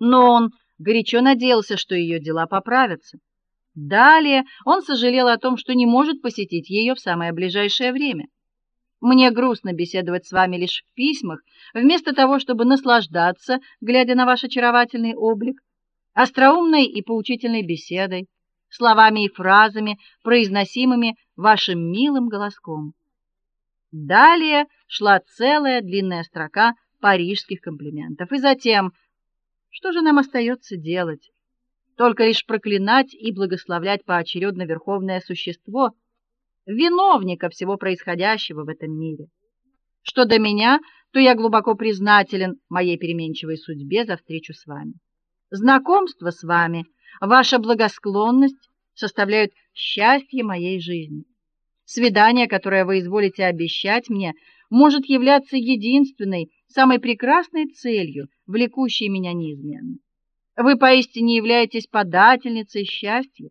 Но он горячо надеялся, что ее дела поправятся. Далее он сожалел о том, что не может посетить ее в самое ближайшее время. Мне грустно беседовать с вами лишь в письмах, вместо того, чтобы наслаждаться, глядя на ваш очаровательный облик, остроумной и поучительной беседой, словами и фразами, произносимыми вашим милым голоском. Далее шла целая длинная строка парижских комплиментов. И затем, что же нам остается делать? Только лишь проклинать и благословлять поочередно верховное существо, виновника всего происходящего в этом мире. Что до меня, то я глубоко признателен моей переменчивой судьбе за встречу с вами. Знакомство с вами, ваша благосклонность составляют счастье моей жизни. Свидание, которое вы изволите обещать мне, может являться единственной, самой прекрасной целью, влекущей меня неизменно. Вы поистине являетесь подательницей счастья.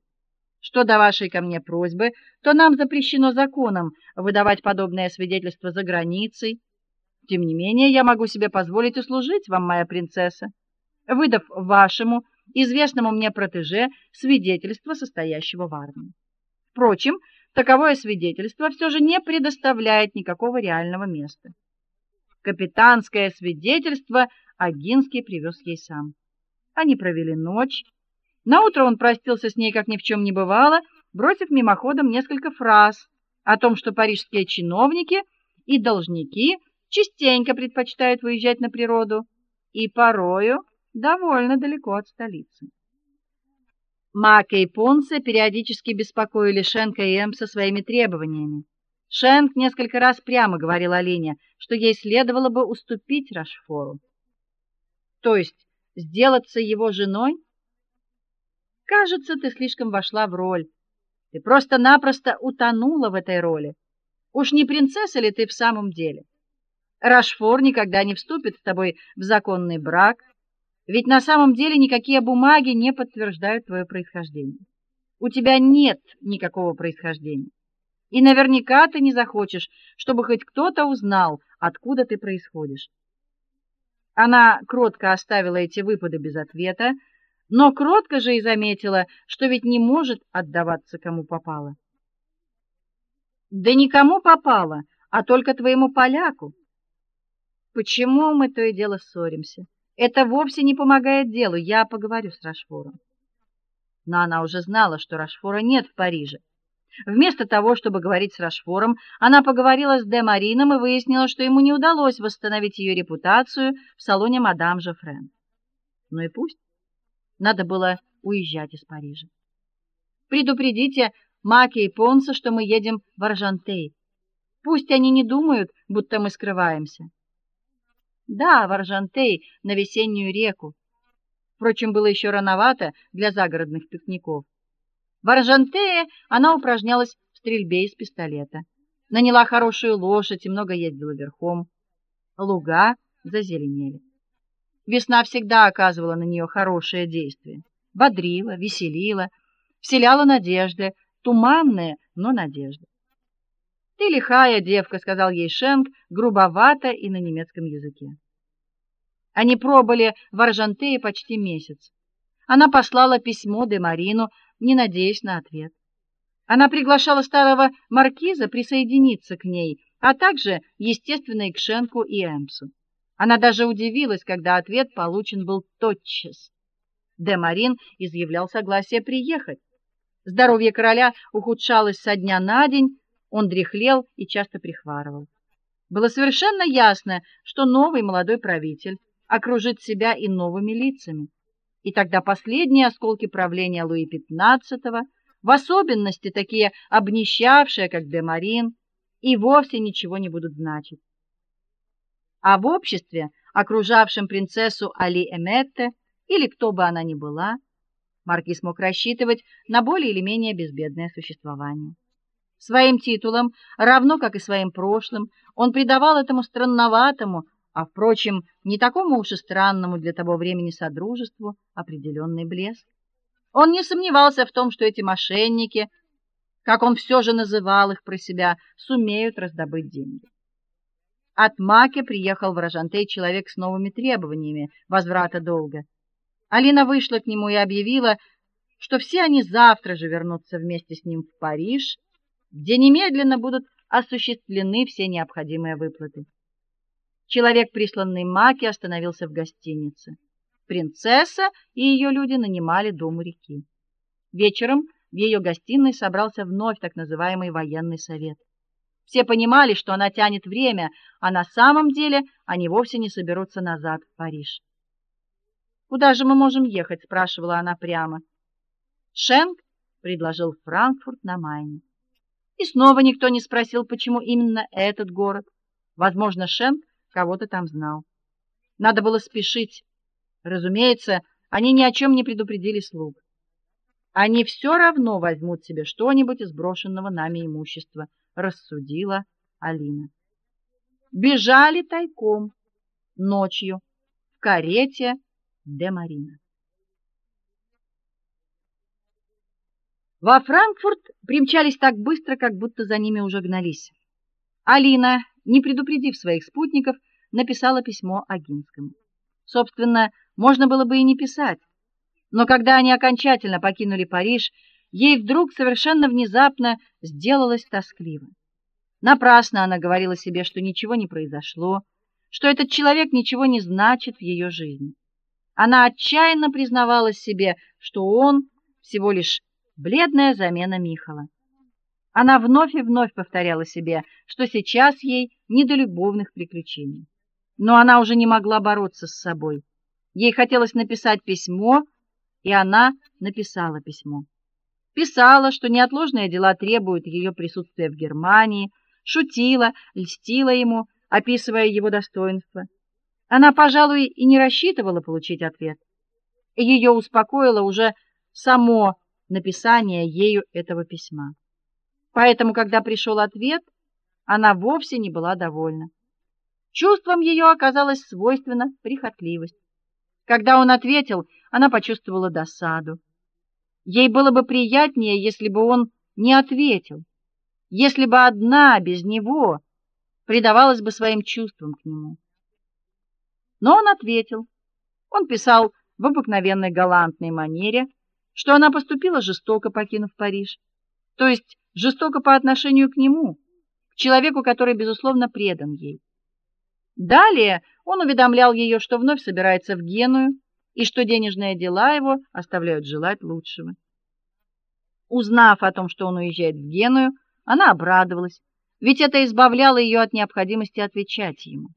Что до вашей ко мне просьбы, то нам запрещено законом выдавать подобное свидетельство за границей. Тем не менее, я могу себе позволить услужить вам, моя принцесса, выдав вашему известному мне протеже свидетельство состоящего в армии. Впрочем, таковое свидетельство все же не предоставляет никакого реального места. Капитанское свидетельство Агинский привез ей сам. Они провели ночь, на утро он простился с ней, как ни в чем не бывало, бросив мимоходом несколько фраз о том, что парижские чиновники и должники частенько предпочитают выезжать на природу и порою довольно далеко от столицы. Мака и Понсе периодически беспокоили Шенка и Эмса своими требованиями. Шенк несколько раз прямо говорил Олене, что ей следовало бы уступить Рашфору. То есть сделаться его женой? Кажется, ты слишком вошла в роль. Ты просто-напросто утонула в этой роли. Уж не принцесса ли ты в самом деле? Рашфор никогда не вступит с тобой в законный брак, ведь на самом деле никакие бумаги не подтверждают твое происхождение. У тебя нет никакого происхождения. И наверняка ты не захочешь, чтобы хоть кто-то узнал, откуда ты происходишь. Она кротко оставила эти выпады без ответа, но кротко же и заметила, что ведь не может отдаваться кому попало. Да никому попало, а только твоему поляку. Почему мы то и дело ссоримся? Это вовсе не помогает делу. Я поговорю с Рашфором. Но она уже знала, что Рашфора нет в Париже. Вместо того, чтобы говорить с Рашфором, она поговорила с де Марином и выяснила, что ему не удалось восстановить ее репутацию в салоне мадам Жофрен. Ну и пусть. Надо было уезжать из Парижа. Предупредите Маки и Понса, что мы едем в Аржантей. Пусть они не думают, будто мы скрываемся. Да, в Аржантей, на весеннюю реку. Впрочем, было еще рановато для загородных пикников. В Аржантее она упражнялась в стрельбе из пистолета. Наняла хорошую лошадь и много ездила верхом. Луга зазеленели. Весна всегда оказывала на нее хорошее действие. Бодрила, веселила, вселяла надежды, туманные, но надежды. Ты лихая девка, сказал ей Шенк грубовато и на немецком языке. Они пробыли в Аржантее почти месяц. Она послала письмо де Марину, не надеясь на ответ. Она приглашала старого маркиза присоединиться к ней, а также, естественно, и к Шенку и Эмсу. Она даже удивилась, когда ответ получен был тотчас. Де Марин изъявлял согласие приехать. Здоровье короля ухудшалось со дня на день, он дряхлел и часто прихварывал. Было совершенно ясно, что новый молодой правитель окружит себя и новыми лицами. И тогда последние осколки правления Луи XV, в особенности такие обнищавшие, как де Марин, и вовсе ничего не будут значить а в обществе, окружавшем принцессу Али Эметте, или кто бы она ни была, маркиз мог рассчитывать на более или менее безбедное существование. Своим титулом, равно как и своим прошлым, он придавал этому странноватому, а впрочем, не такому уж и странному для того времени содружеству определенный блеск. Он не сомневался в том, что эти мошенники, как он все же называл их про себя, сумеют раздобыть деньги. От Маки приехал в Рожантей человек с новыми требованиями возврата долга. Алина вышла к нему и объявила, что все они завтра же вернутся вместе с ним в Париж, где немедленно будут осуществлены все необходимые выплаты. Человек, присланный Маки, остановился в гостинице. Принцесса и ее люди нанимали дом у реки. Вечером в ее гостиной собрался вновь так называемый военный совет. Все понимали, что она тянет время, а на самом деле они вовсе не соберутся назад в Париж. Куда же мы можем ехать, спрашивала она прямо. Шенк предложил Франкфурт на Майне. И снова никто не спросил, почему именно этот город. Возможно, Шенк кого-то там знал. Надо было спешить. Разумеется, они ни о чем не предупредили слуг. Они все равно возьмут себе что-нибудь из брошенного нами имущества, рассудила Алина. Бежали тайком ночью в карете де Марина. Во Франкфурт примчались так быстро, как будто за ними уже гнались. Алина, не предупредив своих спутников, написала письмо Агинскому. Собственно, можно было бы и не писать. Но когда они окончательно покинули Париж, ей вдруг совершенно внезапно сделалось тоскливо. Напрасно она говорила себе, что ничего не произошло, что этот человек ничего не значит в ее жизни. Она отчаянно признавалась себе, что он всего лишь бледная замена Михала. Она вновь и вновь повторяла себе, что сейчас ей не до любовных приключений. Но она уже не могла бороться с собой. Ей хотелось написать письмо, и она написала письмо. Писала, что неотложные дела требуют ее присутствия в Германии, шутила, льстила ему, описывая его достоинства. Она, пожалуй, и не рассчитывала получить ответ. Ее успокоило уже само написание ею этого письма. Поэтому, когда пришел ответ, она вовсе не была довольна. Чувством ее оказалась свойственна прихотливость. Когда он ответил, она почувствовала досаду. Ей было бы приятнее, если бы он не ответил, если бы одна без него предавалась бы своим чувствам к нему. Но он ответил. Он писал в обыкновенной галантной манере, что она поступила жестоко, покинув Париж, то есть жестоко по отношению к нему, к человеку, который безусловно предан ей. Далее он уведомлял ее, что вновь собирается в Геную и что денежные дела его оставляют желать лучшего. Узнав о том, что он уезжает в Геную, она обрадовалась, ведь это избавляло ее от необходимости отвечать ему.